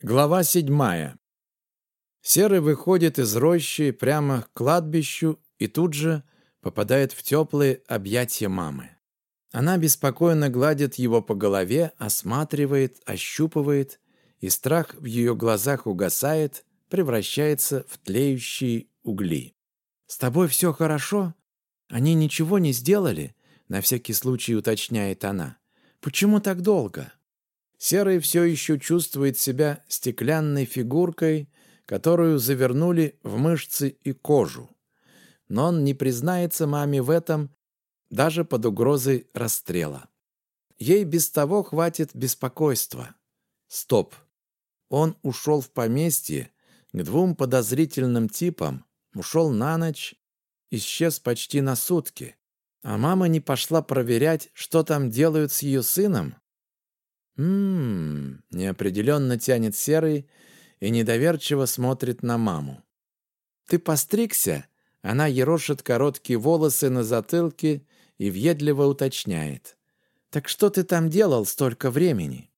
Глава седьмая. Серый выходит из рощи прямо к кладбищу и тут же попадает в теплые объятия мамы. Она беспокойно гладит его по голове, осматривает, ощупывает, и страх в ее глазах угасает, превращается в тлеющие угли. «С тобой все хорошо? Они ничего не сделали?» На всякий случай уточняет она. «Почему так долго?» Серый все еще чувствует себя стеклянной фигуркой, которую завернули в мышцы и кожу. Но он не признается маме в этом даже под угрозой расстрела. Ей без того хватит беспокойства. Стоп. Он ушел в поместье к двум подозрительным типам, ушел на ночь, исчез почти на сутки. А мама не пошла проверять, что там делают с ее сыном? «М-м-м», неопределенно тянет Серый и недоверчиво смотрит на маму. «Ты постригся?» Она ерошит короткие волосы на затылке и въедливо уточняет. «Так что ты там делал столько времени?»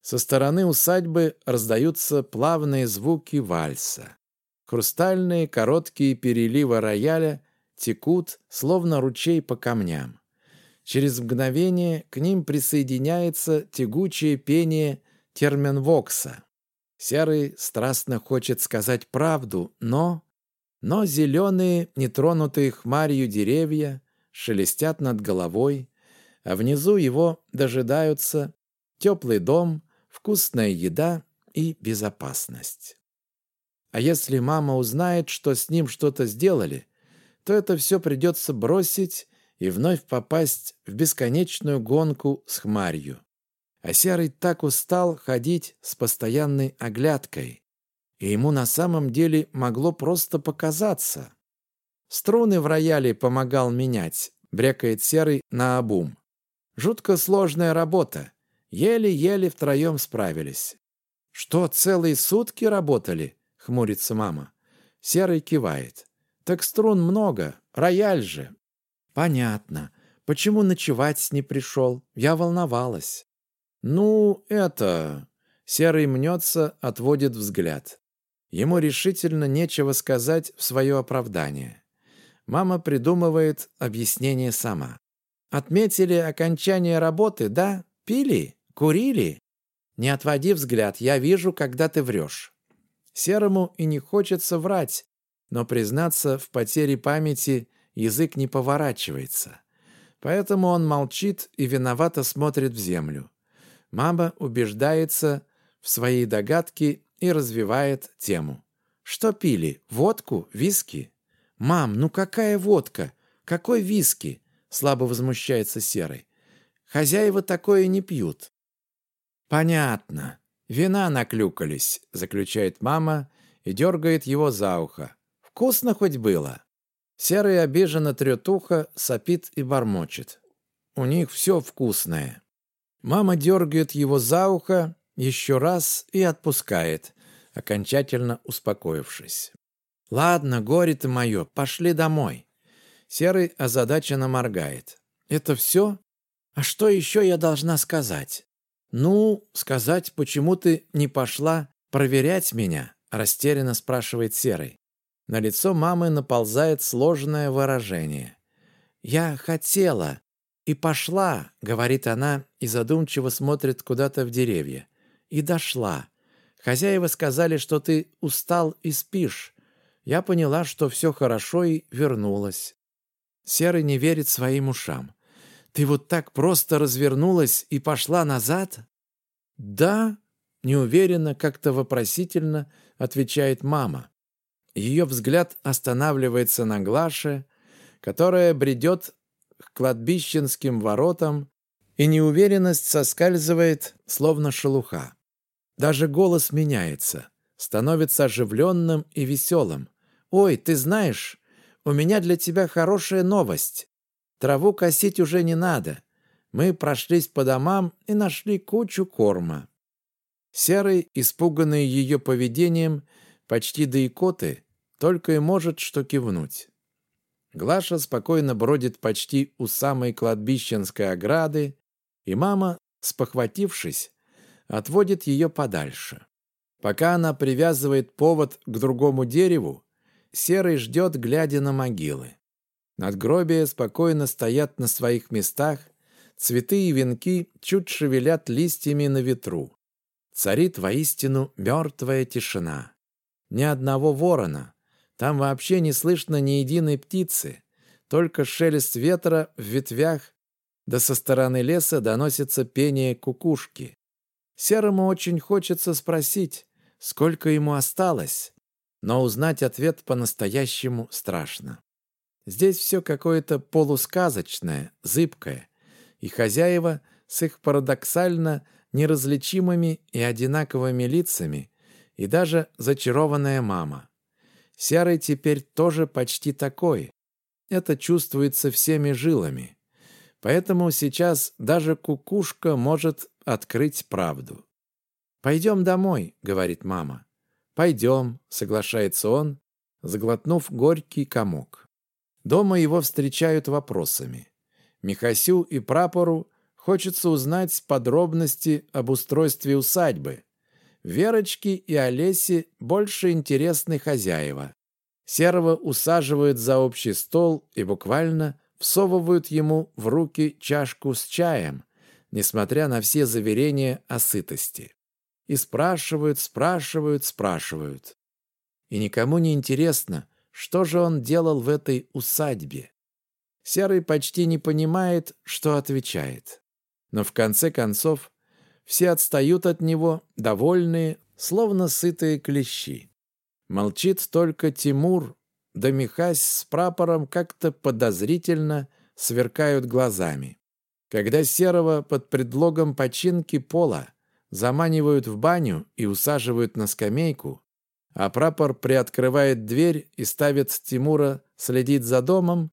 Со стороны усадьбы раздаются плавные звуки вальса. Хрустальные короткие переливы рояля текут, словно ручей по камням. Через мгновение к ним присоединяется тягучее пение терменвокса. Серый страстно хочет сказать правду, но... Но зеленые, нетронутые хмарью деревья шелестят над головой, а внизу его дожидаются теплый дом, вкусная еда и безопасность. А если мама узнает, что с ним что-то сделали, то это все придется бросить и вновь попасть в бесконечную гонку с хмарью. А Серый так устал ходить с постоянной оглядкой, и ему на самом деле могло просто показаться. Струны в рояле помогал менять, брякает Серый на обум. Жутко сложная работа. Еле-еле втроем справились. «Что, целые сутки работали?» — хмурится мама. Серый кивает. «Так струн много, рояль же, «Понятно. Почему ночевать не пришел? Я волновалась». «Ну, это...» Серый мнется, отводит взгляд. Ему решительно нечего сказать в свое оправдание. Мама придумывает объяснение сама. «Отметили окончание работы, да? Пили? Курили?» «Не отводи взгляд, я вижу, когда ты врешь». Серому и не хочется врать, но признаться в потере памяти язык не поворачивается. Поэтому он молчит и виновато смотрит в землю. Мама убеждается в своей догадке и развивает тему. «Что пили? Водку? Виски?» «Мам, ну какая водка? Какой виски?» Слабо возмущается Серый. «Хозяева такое не пьют». «Понятно. Вина наклюкались», — заключает мама и дергает его за ухо. «Вкусно хоть было?» Серый обиженно трет ухо, сопит и бормочет. У них все вкусное. Мама дергает его за ухо еще раз и отпускает, окончательно успокоившись. «Ладно, горе ты мое, пошли домой». Серый озадаченно моргает. «Это все? А что еще я должна сказать?» «Ну, сказать, почему ты не пошла проверять меня?» растерянно спрашивает Серый. На лицо мамы наползает сложное выражение. «Я хотела и пошла», — говорит она и задумчиво смотрит куда-то в деревья. «И дошла. Хозяева сказали, что ты устал и спишь. Я поняла, что все хорошо и вернулась». Серый не верит своим ушам. «Ты вот так просто развернулась и пошла назад?» «Да», — неуверенно, как-то вопросительно отвечает мама. Ее взгляд останавливается на Глаше, которая бредет к кладбищенским воротам, и неуверенность соскальзывает, словно шелуха. Даже голос меняется, становится оживленным и веселым. «Ой, ты знаешь, у меня для тебя хорошая новость. Траву косить уже не надо. Мы прошлись по домам и нашли кучу корма». Серый, испуганный ее поведением, почти до икоты, только и может что кивнуть. Глаша спокойно бродит почти у самой кладбищенской ограды, и мама, спохватившись, отводит ее подальше. Пока она привязывает повод к другому дереву, Серый ждет, глядя на могилы. Надгробия спокойно стоят на своих местах, цветы и венки чуть шевелят листьями на ветру. Царит воистину мертвая тишина. Ни одного ворона. Там вообще не слышно ни единой птицы. Только шелест ветра в ветвях, да со стороны леса доносится пение кукушки. Серому очень хочется спросить, сколько ему осталось, но узнать ответ по-настоящему страшно. Здесь все какое-то полусказочное, зыбкое, и хозяева с их парадоксально неразличимыми и одинаковыми лицами, и даже зачарованная мама. Серый теперь тоже почти такой. Это чувствуется всеми жилами. Поэтому сейчас даже кукушка может открыть правду. «Пойдем домой», — говорит мама. «Пойдем», — соглашается он, заглотнув горький комок. Дома его встречают вопросами. Михасю и прапору хочется узнать подробности об устройстве усадьбы. Верочке и Олесе больше интересны хозяева. Серого усаживают за общий стол и буквально всовывают ему в руки чашку с чаем, несмотря на все заверения о сытости. И спрашивают, спрашивают, спрашивают. И никому не интересно, что же он делал в этой усадьбе. Серый почти не понимает, что отвечает. Но в конце концов все отстают от него, довольные, словно сытые клещи. Молчит только Тимур, да Михась с прапором как-то подозрительно сверкают глазами. Когда Серого под предлогом починки пола заманивают в баню и усаживают на скамейку, а прапор приоткрывает дверь и ставит Тимура следить за домом,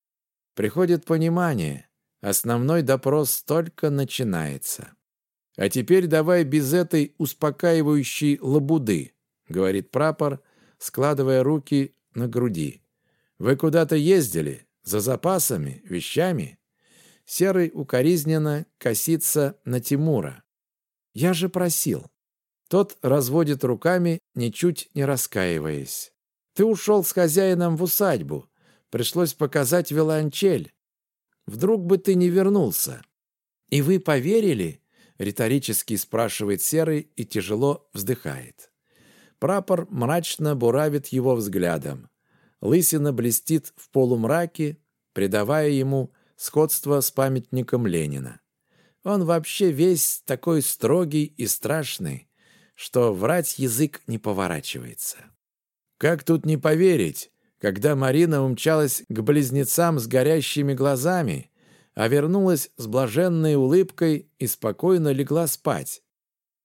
приходит понимание. Основной допрос только начинается. «А теперь давай без этой успокаивающей лабуды», — говорит прапор, складывая руки на груди. «Вы куда-то ездили? За запасами? Вещами?» Серый укоризненно косится на Тимура. «Я же просил». Тот разводит руками, ничуть не раскаиваясь. «Ты ушел с хозяином в усадьбу. Пришлось показать виолончель. Вдруг бы ты не вернулся». «И вы поверили?» — риторически спрашивает Серый и тяжело вздыхает. Прапор мрачно буравит его взглядом. Лысина блестит в полумраке, придавая ему сходство с памятником Ленина. Он вообще весь такой строгий и страшный, что врать язык не поворачивается. Как тут не поверить, когда Марина умчалась к близнецам с горящими глазами, а вернулась с блаженной улыбкой и спокойно легла спать.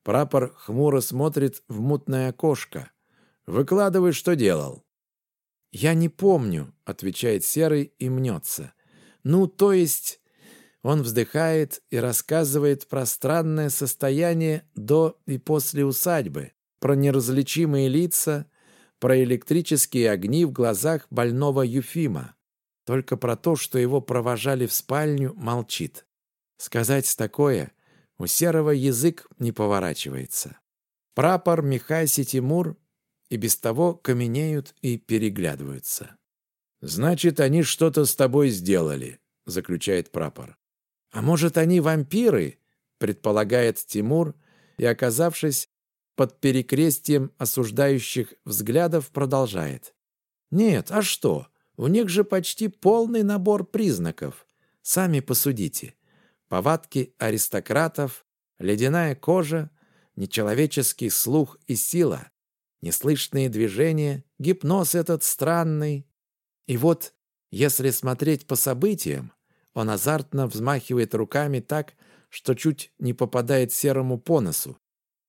Прапор хмуро смотрит в мутное окошко. «Выкладывай, что делал». «Я не помню», — отвечает Серый и мнется. «Ну, то есть...» Он вздыхает и рассказывает про странное состояние до и после усадьбы, про неразличимые лица, про электрические огни в глазах больного Юфима. Только про то, что его провожали в спальню, молчит. Сказать такое у Серого язык не поворачивается. Прапор, Михайси, Тимур и без того каменеют и переглядываются. «Значит, они что-то с тобой сделали», — заключает прапор. «А может, они вампиры?» — предполагает Тимур, и, оказавшись под перекрестием осуждающих взглядов, продолжает. «Нет, а что? У них же почти полный набор признаков. Сами посудите повадки аристократов, ледяная кожа, нечеловеческий слух и сила, неслышные движения, гипноз этот странный. И вот, если смотреть по событиям, он азартно взмахивает руками так, что чуть не попадает серому по носу.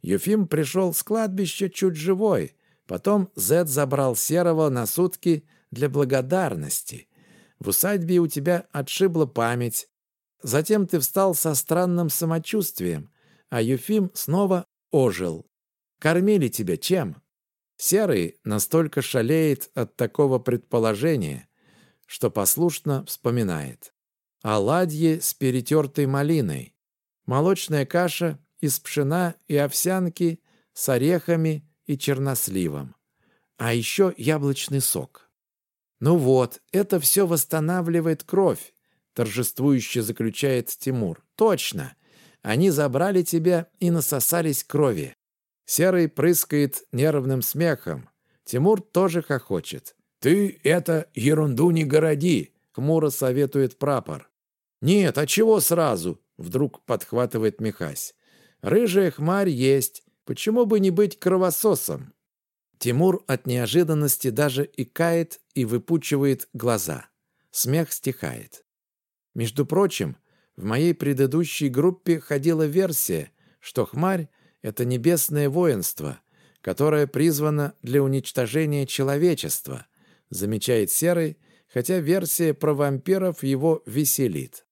Юфим пришел с кладбища чуть живой, потом Зед забрал серого на сутки для благодарности. В усадьбе у тебя отшибла память, Затем ты встал со странным самочувствием, а Юфим снова ожил. Кормили тебя чем? Серый настолько шалеет от такого предположения, что послушно вспоминает. Оладьи с перетертой малиной, молочная каша из пшена и овсянки с орехами и черносливом. А еще яблочный сок. Ну вот, это все восстанавливает кровь, торжествующе заключает Тимур. Точно. Они забрали тебя и насосались крови. Серый прыскает нервным смехом. Тимур тоже хохочет. «Ты это ерунду не городи», — хмуро советует прапор. «Нет, а чего сразу?» — вдруг подхватывает Михась. «Рыжая хмарь есть. Почему бы не быть кровососом?» Тимур от неожиданности даже икает и выпучивает глаза. Смех стихает. Между прочим, в моей предыдущей группе ходила версия, что хмарь — это небесное воинство, которое призвано для уничтожения человечества, замечает Серый, хотя версия про вампиров его веселит.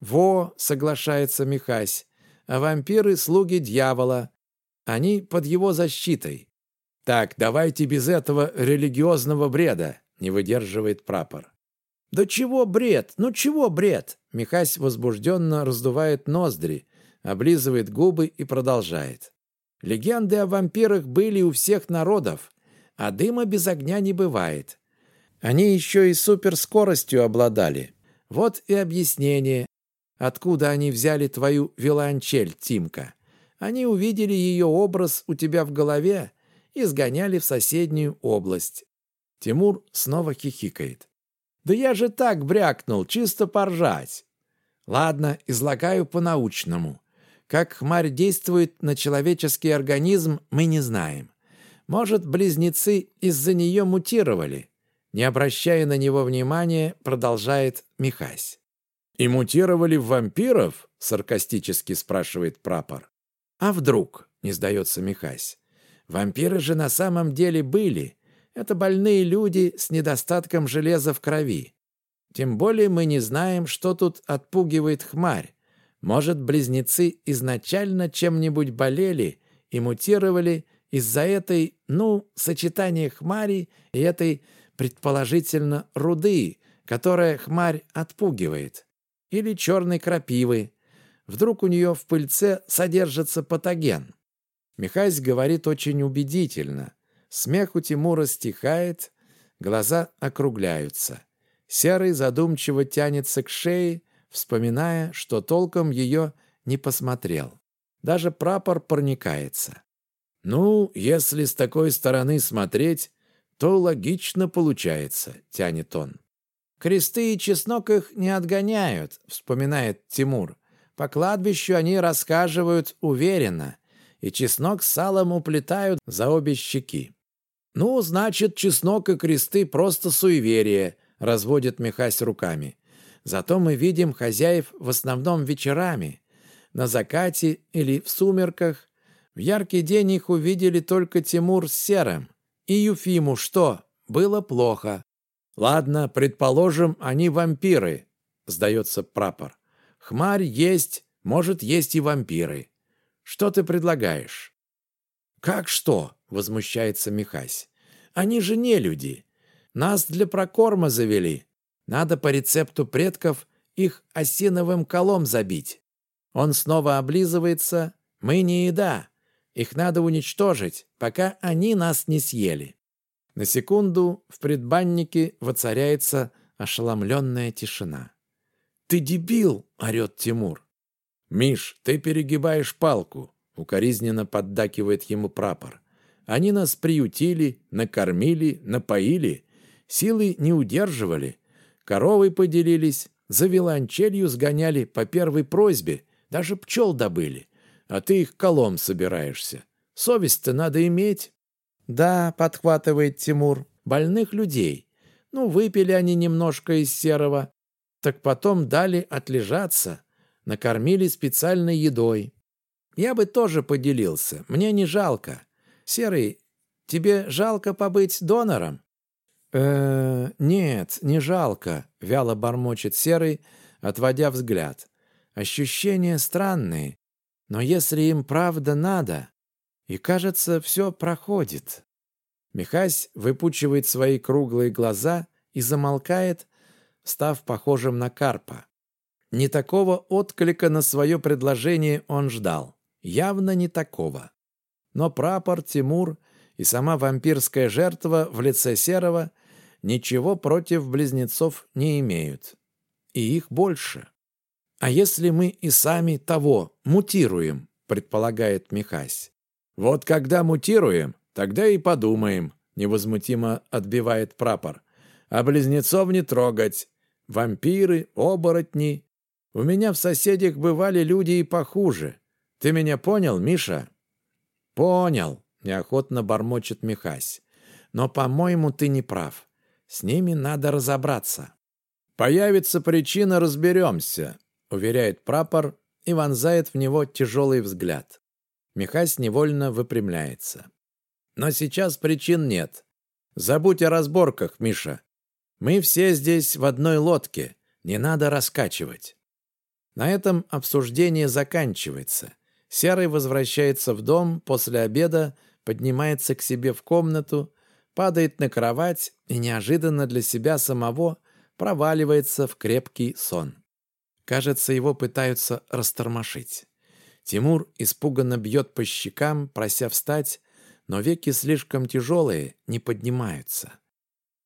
«Во!» — соглашается Михась. «А вампиры — слуги дьявола. Они под его защитой. «Так, давайте без этого религиозного бреда», — не выдерживает прапор. «Да чего бред? Ну чего бред?» Михась возбужденно раздувает ноздри, облизывает губы и продолжает. «Легенды о вампирах были у всех народов, а дыма без огня не бывает. Они еще и суперскоростью обладали. Вот и объяснение, откуда они взяли твою виолончель, Тимка. Они увидели ее образ у тебя в голове, и сгоняли в соседнюю область. Тимур снова хихикает. «Да я же так брякнул, чисто поржать!» «Ладно, излагаю по-научному. Как хмарь действует на человеческий организм, мы не знаем. Может, близнецы из-за нее мутировали?» Не обращая на него внимания, продолжает Михась. «И мутировали в вампиров?» — саркастически спрашивает прапор. «А вдруг?» — не сдается Михась. Вампиры же на самом деле были. Это больные люди с недостатком железа в крови. Тем более мы не знаем, что тут отпугивает хмарь. Может, близнецы изначально чем-нибудь болели и мутировали из-за этой, ну, сочетания хмари и этой, предположительно, руды, которая хмарь отпугивает. Или черной крапивы. Вдруг у нее в пыльце содержится патоген. Михась говорит очень убедительно. Смех у Тимура стихает, глаза округляются. Серый задумчиво тянется к шее, вспоминая, что толком ее не посмотрел. Даже прапор проникается. «Ну, если с такой стороны смотреть, то логично получается», — тянет он. «Кресты и чеснок их не отгоняют», — вспоминает Тимур. «По кладбищу они рассказывают уверенно и чеснок с салом уплетают за обе щеки. «Ну, значит, чеснок и кресты просто суеверие», — разводит Михась руками. «Зато мы видим хозяев в основном вечерами, на закате или в сумерках. В яркий день их увидели только Тимур с Серым. И Юфиму что? Было плохо. Ладно, предположим, они вампиры, сдается прапор. Хмарь есть, может, есть и вампиры. Что ты предлагаешь?» «Как что?» — возмущается Михась. «Они же не люди. Нас для прокорма завели. Надо по рецепту предков их осиновым колом забить. Он снова облизывается. Мы не еда. Их надо уничтожить, пока они нас не съели». На секунду в предбаннике воцаряется ошеломленная тишина. «Ты дебил!» — орет Тимур. «Миш, ты перегибаешь палку», — укоризненно поддакивает ему прапор. «Они нас приютили, накормили, напоили, силы не удерживали, коровы поделились, за виланчелью сгоняли по первой просьбе, даже пчел добыли, а ты их колом собираешься. Совесть-то надо иметь». «Да», — подхватывает Тимур, — «больных людей. Ну, выпили они немножко из серого, так потом дали отлежаться» накормили специальной едой. Я бы тоже поделился, мне не жалко. Серый, тебе жалко побыть донором? э нет, не жалко», — вяло бормочет Серый, отводя взгляд. «Ощущения странные, но если им правда надо, и, кажется, все проходит». Михась выпучивает свои круглые глаза и замолкает, став похожим на карпа. Не такого отклика на свое предложение он ждал. Явно не такого. Но прапор, Тимур и сама вампирская жертва в лице Серого ничего против близнецов не имеют. И их больше. А если мы и сами того мутируем, предполагает Михась. Вот когда мутируем, тогда и подумаем, невозмутимо отбивает прапор. А близнецов не трогать. Вампиры, оборотни. У меня в соседях бывали люди и похуже. Ты меня понял, Миша? Понял, неохотно бормочет Михась. Но, по-моему, ты не прав. С ними надо разобраться. Появится причина, разберемся, уверяет прапор и вонзает в него тяжелый взгляд. Михась невольно выпрямляется. Но сейчас причин нет. Забудь о разборках, Миша. Мы все здесь в одной лодке. Не надо раскачивать. На этом обсуждение заканчивается. Серый возвращается в дом после обеда, поднимается к себе в комнату, падает на кровать и неожиданно для себя самого проваливается в крепкий сон. Кажется, его пытаются растормошить. Тимур испуганно бьет по щекам, прося встать, но веки слишком тяжелые, не поднимаются.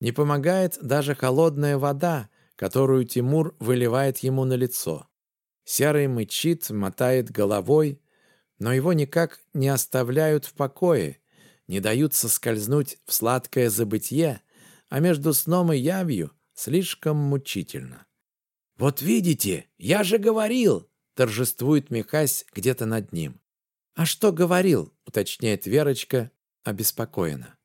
Не помогает даже холодная вода, которую Тимур выливает ему на лицо. Серый мычит, мотает головой, но его никак не оставляют в покое, не дают соскользнуть в сладкое забытье, а между сном и явью слишком мучительно. «Вот видите, я же говорил!» — торжествует Михась где-то над ним. «А что говорил?» — уточняет Верочка обеспокоенно.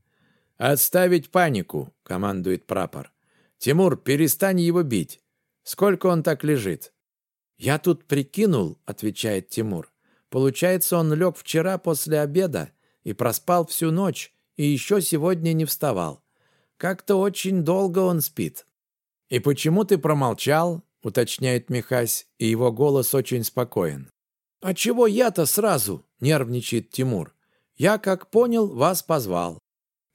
«Отставить панику!» — командует прапор. «Тимур, перестань его бить. Сколько он так лежит?» «Я тут прикинул», — отвечает Тимур. «Получается, он лег вчера после обеда и проспал всю ночь, и еще сегодня не вставал. Как-то очень долго он спит». «И почему ты промолчал?» — уточняет Михась, и его голос очень спокоен. «А чего я-то сразу?» — нервничает Тимур. «Я, как понял, вас позвал».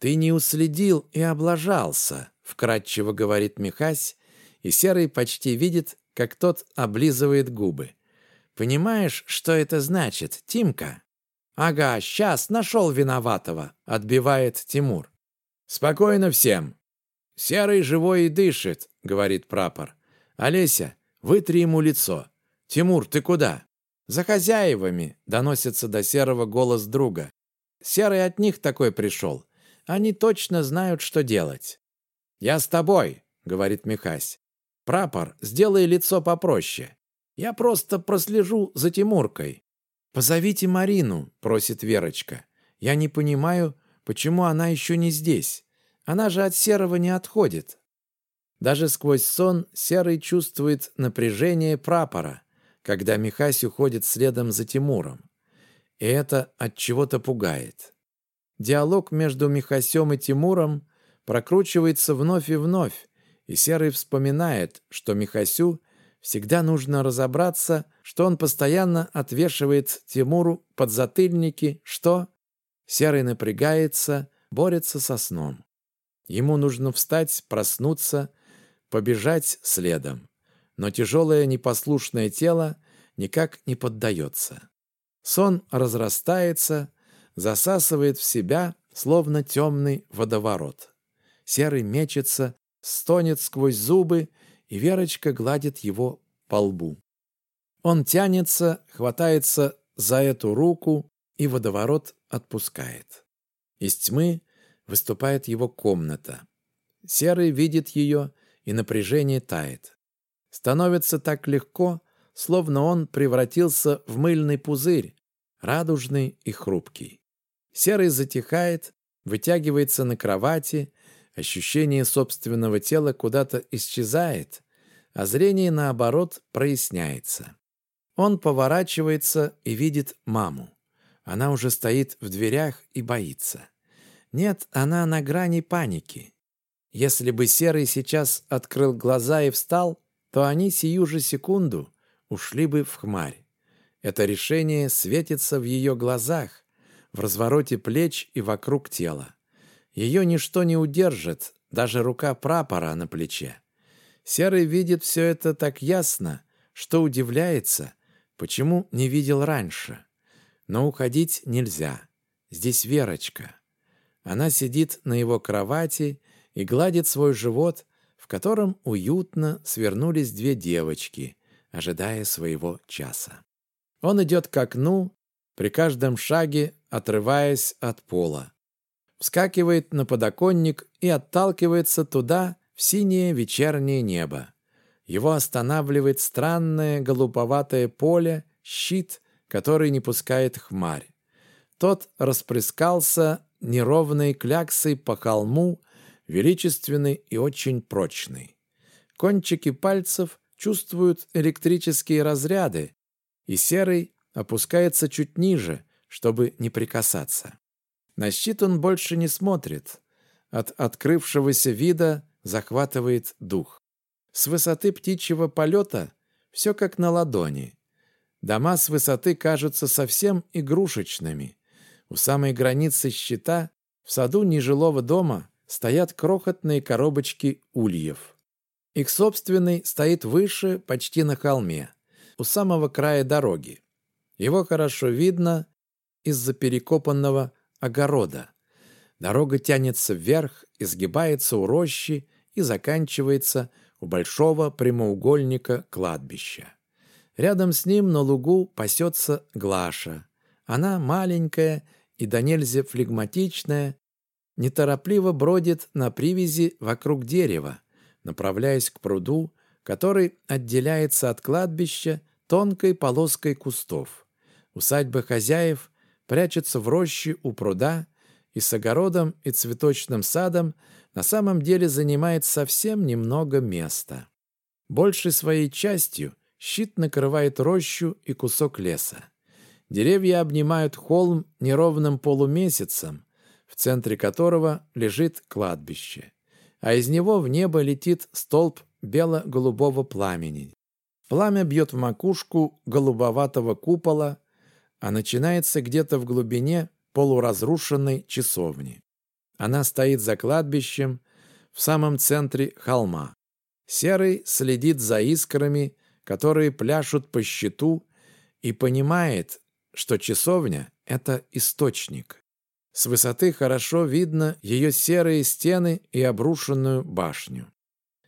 «Ты не уследил и облажался», — вкратчиво говорит Михась, и Серый почти видит, как тот облизывает губы. «Понимаешь, что это значит, Тимка?» «Ага, сейчас нашел виноватого», — отбивает Тимур. «Спокойно всем. Серый живой и дышит», — говорит прапор. «Олеся, вытри ему лицо. Тимур, ты куда?» «За хозяевами», — доносится до Серого голос друга. «Серый от них такой пришел. Они точно знают, что делать». «Я с тобой», — говорит Михась. «Прапор, сделай лицо попроще. Я просто прослежу за Тимуркой». «Позовите Марину», — просит Верочка. «Я не понимаю, почему она еще не здесь. Она же от Серого не отходит». Даже сквозь сон Серый чувствует напряжение прапора, когда Михась уходит следом за Тимуром. И это от чего-то пугает. Диалог между Михасем и Тимуром прокручивается вновь и вновь, и Серый вспоминает, что Михасю всегда нужно разобраться, что он постоянно отвешивает Тимуру подзатыльники, что... Серый напрягается, борется со сном. Ему нужно встать, проснуться, побежать следом. Но тяжелое непослушное тело никак не поддается. Сон разрастается, засасывает в себя, словно темный водоворот. Серый мечется, стонет сквозь зубы, и Верочка гладит его по лбу. Он тянется, хватается за эту руку, и водоворот отпускает. Из тьмы выступает его комната. Серый видит ее, и напряжение тает. Становится так легко, словно он превратился в мыльный пузырь, радужный и хрупкий. Серый затихает, вытягивается на кровати, Ощущение собственного тела куда-то исчезает, а зрение, наоборот, проясняется. Он поворачивается и видит маму. Она уже стоит в дверях и боится. Нет, она на грани паники. Если бы Серый сейчас открыл глаза и встал, то они сию же секунду ушли бы в хмарь. Это решение светится в ее глазах, в развороте плеч и вокруг тела. Ее ничто не удержит, даже рука прапора на плече. Серый видит все это так ясно, что удивляется, почему не видел раньше. Но уходить нельзя. Здесь Верочка. Она сидит на его кровати и гладит свой живот, в котором уютно свернулись две девочки, ожидая своего часа. Он идет к окну, при каждом шаге отрываясь от пола. Вскакивает на подоконник и отталкивается туда, в синее вечернее небо. Его останавливает странное голубоватое поле, щит, который не пускает хмарь. Тот расплескался неровной кляксой по холму, величественный и очень прочный. Кончики пальцев чувствуют электрические разряды, и серый опускается чуть ниже, чтобы не прикасаться. На щит он больше не смотрит. От открывшегося вида захватывает дух. С высоты птичьего полета все как на ладони. Дома с высоты кажутся совсем игрушечными. У самой границы щита, в саду нежилого дома, стоят крохотные коробочки ульев. Их собственный стоит выше, почти на холме, у самого края дороги. Его хорошо видно из-за перекопанного огорода. Дорога тянется вверх, изгибается у рощи и заканчивается у большого прямоугольника кладбища. Рядом с ним на лугу пасется Глаша. Она маленькая и до нельзя флегматичная, неторопливо бродит на привязи вокруг дерева, направляясь к пруду, который отделяется от кладбища тонкой полоской кустов. Усадьба хозяев прячется в роще у пруда и с огородом и цветочным садом на самом деле занимает совсем немного места. Большей своей частью щит накрывает рощу и кусок леса. Деревья обнимают холм неровным полумесяцем, в центре которого лежит кладбище, а из него в небо летит столб бело-голубого пламени. Пламя бьет в макушку голубоватого купола, а начинается где-то в глубине полуразрушенной часовни. Она стоит за кладбищем в самом центре холма. Серый следит за искрами, которые пляшут по щиту, и понимает, что часовня — это источник. С высоты хорошо видно ее серые стены и обрушенную башню.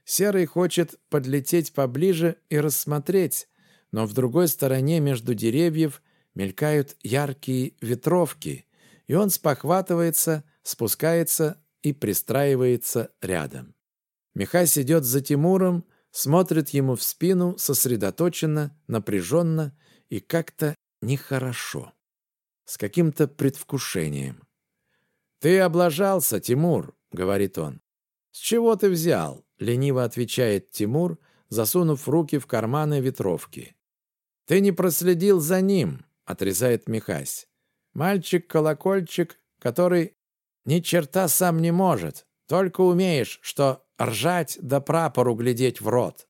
Серый хочет подлететь поближе и рассмотреть, но в другой стороне между деревьев мелькают яркие ветровки, и он спохватывается, спускается и пристраивается рядом. Михась идет за Тимуром, смотрит ему в спину сосредоточенно, напряженно и как-то нехорошо, с каким-то предвкушением. «Ты облажался, Тимур», — говорит он. «С чего ты взял?» — лениво отвечает Тимур, засунув руки в карманы ветровки. «Ты не проследил за ним», — отрезает Михась. «Мальчик-колокольчик, который ни черта сам не может, только умеешь, что ржать да прапору глядеть в рот».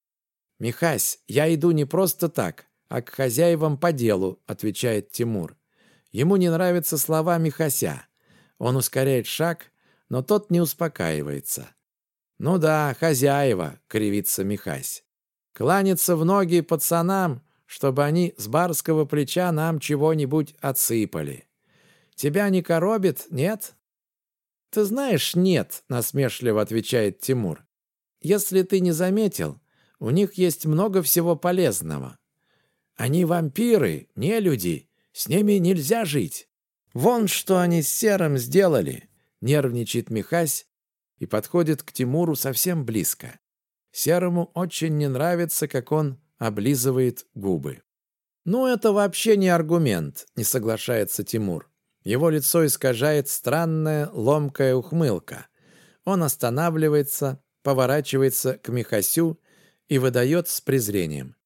«Михась, я иду не просто так, а к хозяевам по делу», — отвечает Тимур. Ему не нравятся слова Михася. Он ускоряет шаг, но тот не успокаивается. «Ну да, хозяева», — кривится Михась. «Кланяться в ноги пацанам, чтобы они с барского плеча нам чего-нибудь отсыпали. Тебя не коробит, нет?» «Ты знаешь, нет», — насмешливо отвечает Тимур. «Если ты не заметил, у них есть много всего полезного. Они вампиры, не люди, с ними нельзя жить. Вон что они с Серым сделали!» Нервничает Михась и подходит к Тимуру совсем близко. Серому очень не нравится, как он облизывает губы. «Ну, это вообще не аргумент», — не соглашается Тимур. Его лицо искажает странная ломкая ухмылка. Он останавливается, поворачивается к Михасю и выдает с презрением.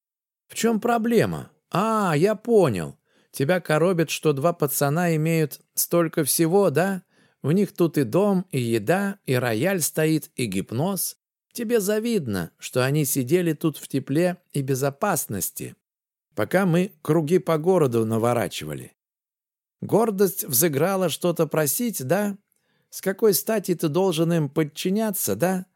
«В чем проблема? А, я понял. Тебя коробит, что два пацана имеют столько всего, да? У них тут и дом, и еда, и рояль стоит, и гипноз. Тебе завидно, что они сидели тут в тепле и безопасности, пока мы круги по городу наворачивали. Гордость взыграла что-то просить, да? С какой стати ты должен им подчиняться, да?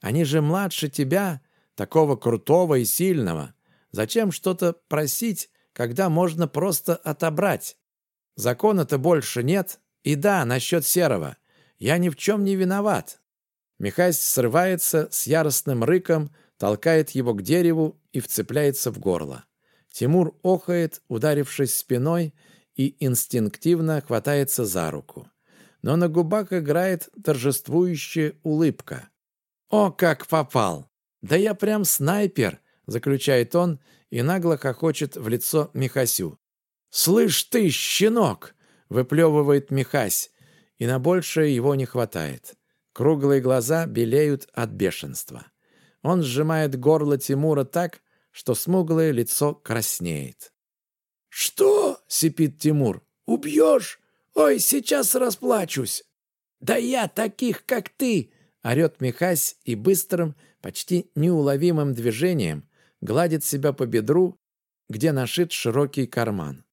Они же младше тебя, такого крутого и сильного. Зачем что-то просить, когда можно просто отобрать. Закона-то больше нет. И да, насчет серого. Я ни в чем не виноват!» Михась срывается с яростным рыком, толкает его к дереву и вцепляется в горло. Тимур охает, ударившись спиной, и инстинктивно хватается за руку. Но на губах играет торжествующая улыбка. «О, как попал! Да я прям снайпер!» — заключает он и нагло хохочет в лицо Михасю. «Слышь ты, щенок!» — выплевывает Михась, и на большее его не хватает. Круглые глаза белеют от бешенства. Он сжимает горло Тимура так, что смуглое лицо краснеет. «Что?» — сипит Тимур. «Убьешь? Ой, сейчас расплачусь!» «Да я таких, как ты!» — орет Михась и быстрым, почти неуловимым движением гладит себя по бедру, где нашит широкий карман.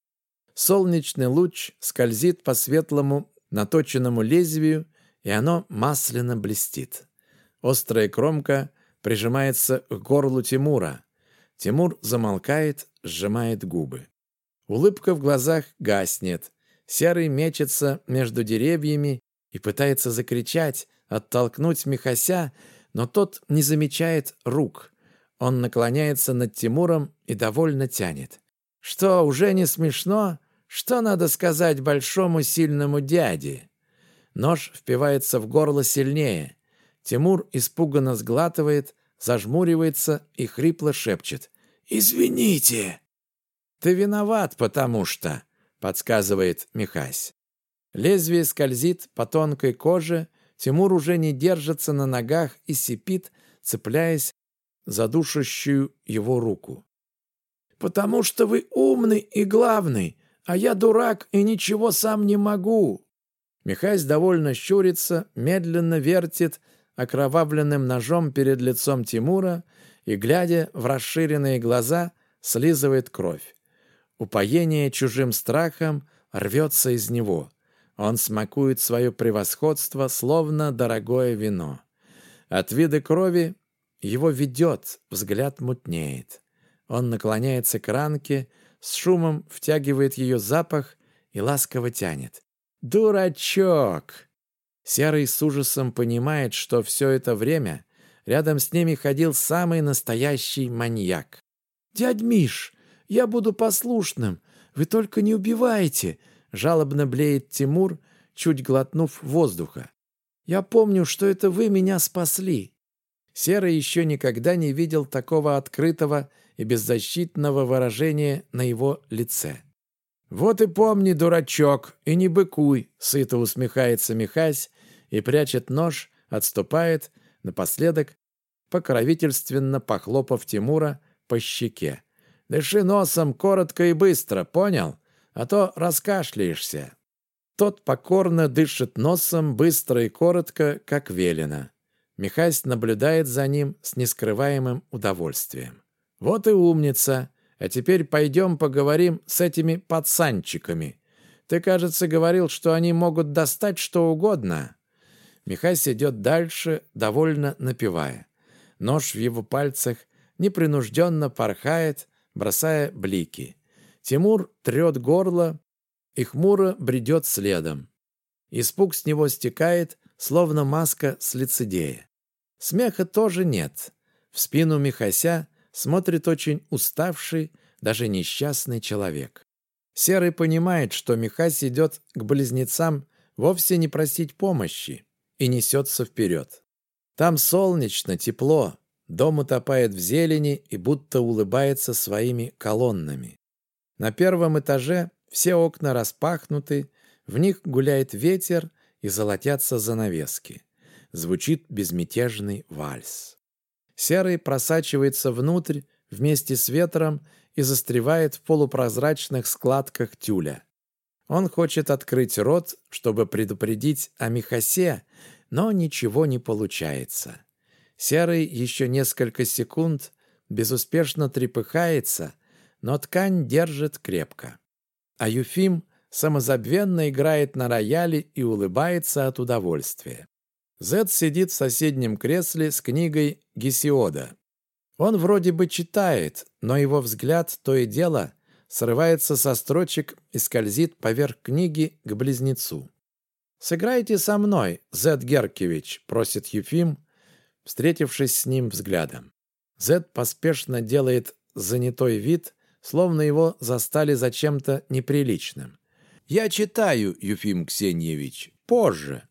Солнечный луч скользит по светлому наточенному лезвию, и оно масляно блестит. Острая кромка прижимается к горлу Тимура. Тимур замолкает, сжимает губы. Улыбка в глазах гаснет. Серый мечется между деревьями и пытается закричать, оттолкнуть Михася, но тот не замечает рук. Он наклоняется над Тимуром и довольно тянет. «Что, уже не смешно? Что надо сказать большому сильному дяде?» Нож впивается в горло сильнее. Тимур испуганно сглатывает, зажмуривается и хрипло шепчет. «Извините!» «Ты виноват, потому что...» — подсказывает Михась. Лезвие скользит по тонкой коже, Тимур уже не держится на ногах и сипит, цепляясь за душащую его руку. «Потому что вы умный и главный, а я дурак и ничего сам не могу!» Михась довольно щурится, медленно вертит окровавленным ножом перед лицом Тимура и, глядя в расширенные глаза, слизывает кровь. Упоение чужим страхом рвется из него. Он смакует свое превосходство, словно дорогое вино. От вида крови его ведет, взгляд мутнеет. Он наклоняется к ранке, с шумом втягивает ее запах и ласково тянет. «Дурачок!» Серый с ужасом понимает, что все это время рядом с ними ходил самый настоящий маньяк. «Дядь Миш, я буду послушным. Вы только не убивайте!» Жалобно блеет Тимур, чуть глотнув воздуха. «Я помню, что это вы меня спасли». Серый еще никогда не видел такого открытого и беззащитного выражения на его лице. «Вот и помни, дурачок, и не быкуй!» — сыто усмехается Михась и прячет нож, отступает, напоследок покровительственно похлопав Тимура по щеке. Дыши носом коротко и быстро, понял? А то раскашляешься». Тот покорно дышит носом быстро и коротко, как велено. Михась наблюдает за ним с нескрываемым удовольствием. «Вот и умница. А теперь пойдем поговорим с этими пацанчиками. Ты, кажется, говорил, что они могут достать что угодно». Михась идет дальше, довольно напевая. Нож в его пальцах непринужденно порхает, бросая блики. Тимур трет горло и хмуро бредет следом. Испуг с него стекает, словно маска с лицедея. Смеха тоже нет. В спину Михася смотрит очень уставший, даже несчастный человек. Серый понимает, что Михась идет к близнецам вовсе не просить помощи и несется вперед. Там солнечно, тепло, Дом утопает в зелени и будто улыбается своими колоннами. На первом этаже все окна распахнуты, в них гуляет ветер и золотятся занавески. Звучит безмятежный вальс. Серый просачивается внутрь вместе с ветром и застревает в полупрозрачных складках тюля. Он хочет открыть рот, чтобы предупредить о Михасе, но ничего не получается. Серый еще несколько секунд безуспешно трепыхается, но ткань держит крепко. А Юфим самозабвенно играет на рояле и улыбается от удовольствия. Зет сидит в соседнем кресле с книгой Гесиода. Он вроде бы читает, но его взгляд то и дело срывается со строчек и скользит поверх книги к близнецу. «Сыграйте со мной, Зет Геркевич», — просит Ефим, встретившись с ним взглядом. Зет поспешно делает занятой вид, словно его застали за чем-то неприличным. «Я читаю, Юфим Ксеньевич, позже».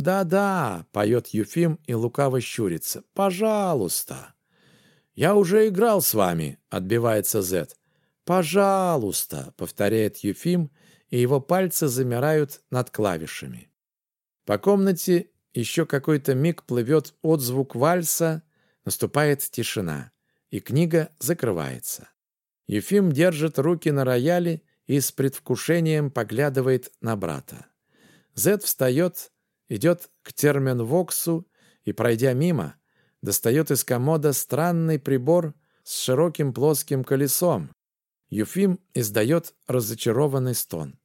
«Да-да», — поет Юфим и лукаво щурится. «Пожалуйста». «Я уже играл с вами», — отбивается Зет. «Пожалуйста», — повторяет Юфим, и его пальцы замирают над клавишами. По комнате еще какой-то миг плывет отзвук вальса, наступает тишина, и книга закрывается. Ефим держит руки на рояле и с предвкушением поглядывает на брата. Зет встает, идет к терминвоксу и, пройдя мимо, достает из комода странный прибор с широким плоским колесом. Юфим издает разочарованный стон.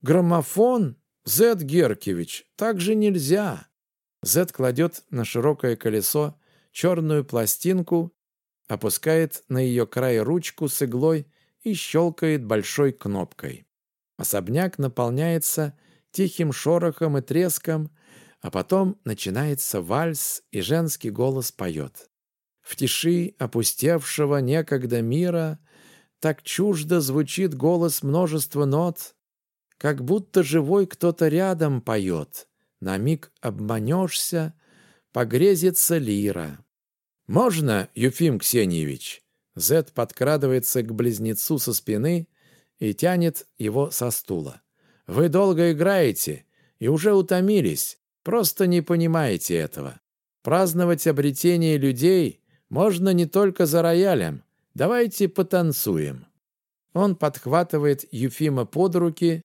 «Граммофон? Зет Геркевич, так же нельзя!» Зет кладет на широкое колесо черную пластинку, опускает на ее край ручку с иглой и щелкает большой кнопкой. Особняк наполняется тихим шорохом и треском, а потом начинается вальс, и женский голос поет. В тиши опустевшего некогда мира так чуждо звучит голос множества нот, как будто живой кто-то рядом поет. На миг обманешься, погрезится лира. «Можно, Юфим Ксеньевич?» Зет подкрадывается к близнецу со спины и тянет его со стула. «Вы долго играете и уже утомились. Просто не понимаете этого. Праздновать обретение людей можно не только за роялем. Давайте потанцуем». Он подхватывает Юфима под руки,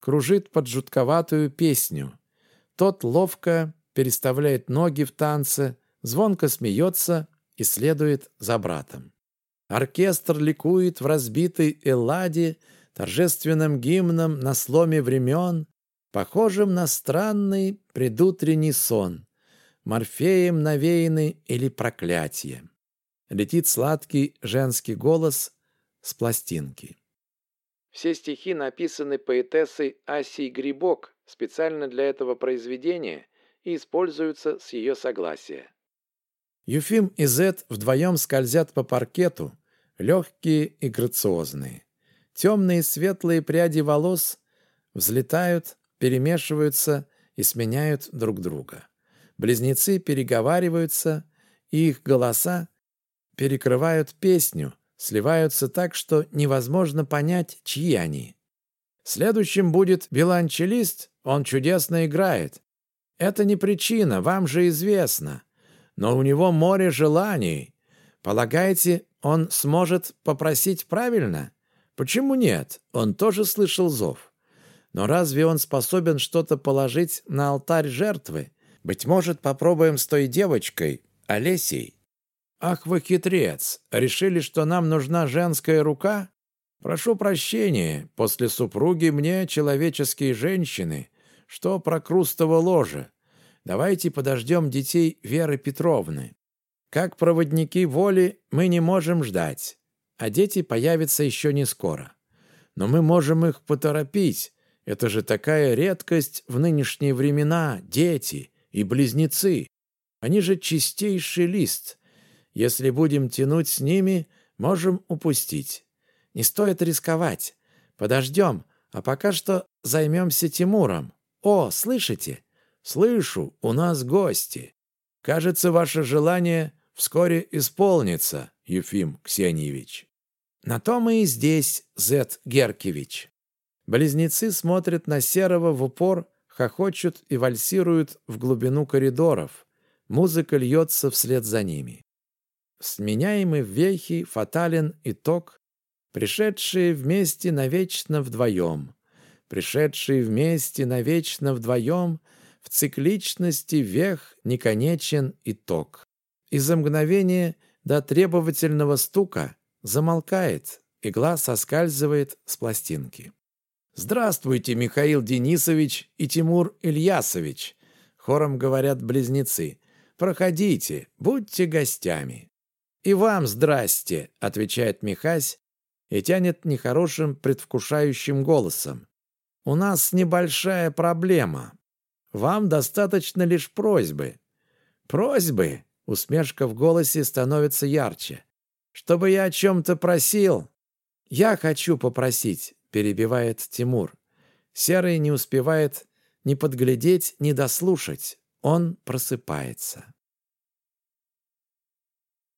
кружит под жутковатую песню. Тот ловко переставляет ноги в танце, звонко смеется и следует за братом. Оркестр ликует в разбитой Элладе торжественным гимном на сломе времен, похожим на странный предутренний сон, морфеем навеянный или проклятие. Летит сладкий женский голос с пластинки. Все стихи написаны поэтессой Асей Грибок специально для этого произведения и используются с ее согласия. Юфим и Зет вдвоем скользят по паркету, легкие и грациозные. Темные светлые пряди волос взлетают, перемешиваются и сменяют друг друга. Близнецы переговариваются, и их голоса перекрывают песню, сливаются так, что невозможно понять, чьи они. Следующим будет виолончелист, он чудесно играет. Это не причина, вам же известно. Но у него море желаний. Полагаете, он сможет попросить правильно? Почему нет? Он тоже слышал зов. Но разве он способен что-то положить на алтарь жертвы? Быть может, попробуем с той девочкой, Олесей? Ах вы хитрец! Решили, что нам нужна женская рука? Прошу прощения, после супруги мне человеческие женщины, что про крустово ложе. Давайте подождем детей Веры Петровны. Как проводники воли мы не можем ждать, а дети появятся еще не скоро. Но мы можем их поторопить, это же такая редкость в нынешние времена, дети и близнецы. Они же чистейший лист. Если будем тянуть с ними, можем упустить. Не стоит рисковать. Подождем, а пока что займемся Тимуром. О, слышите? Слышу, у нас гости. Кажется, ваше желание вскоре исполнится, Ефим Ксеньевич. На то мы и здесь, Зет Геркевич. Близнецы смотрят на Серого в упор, хохочут и вальсируют в глубину коридоров. Музыка льется вслед за ними. Сменяемый в вехи, фатален итог, пришедшие вместе навечно вдвоем. Пришедшие вместе навечно вдвоем, в цикличности вех неконечен итог. Из-за мгновения до требовательного стука замолкает, игла соскальзывает с пластинки. «Здравствуйте, Михаил Денисович и Тимур Ильясович!» Хором говорят близнецы. «Проходите, будьте гостями». «И вам здрасте!» — отвечает Михась и тянет нехорошим предвкушающим голосом. «У нас небольшая проблема. Вам достаточно лишь просьбы. Просьбы? Усмешка в голосе становится ярче. Чтобы я о чем-то просил? Я хочу попросить, перебивает Тимур. Серый не успевает ни подглядеть, ни дослушать. Он просыпается.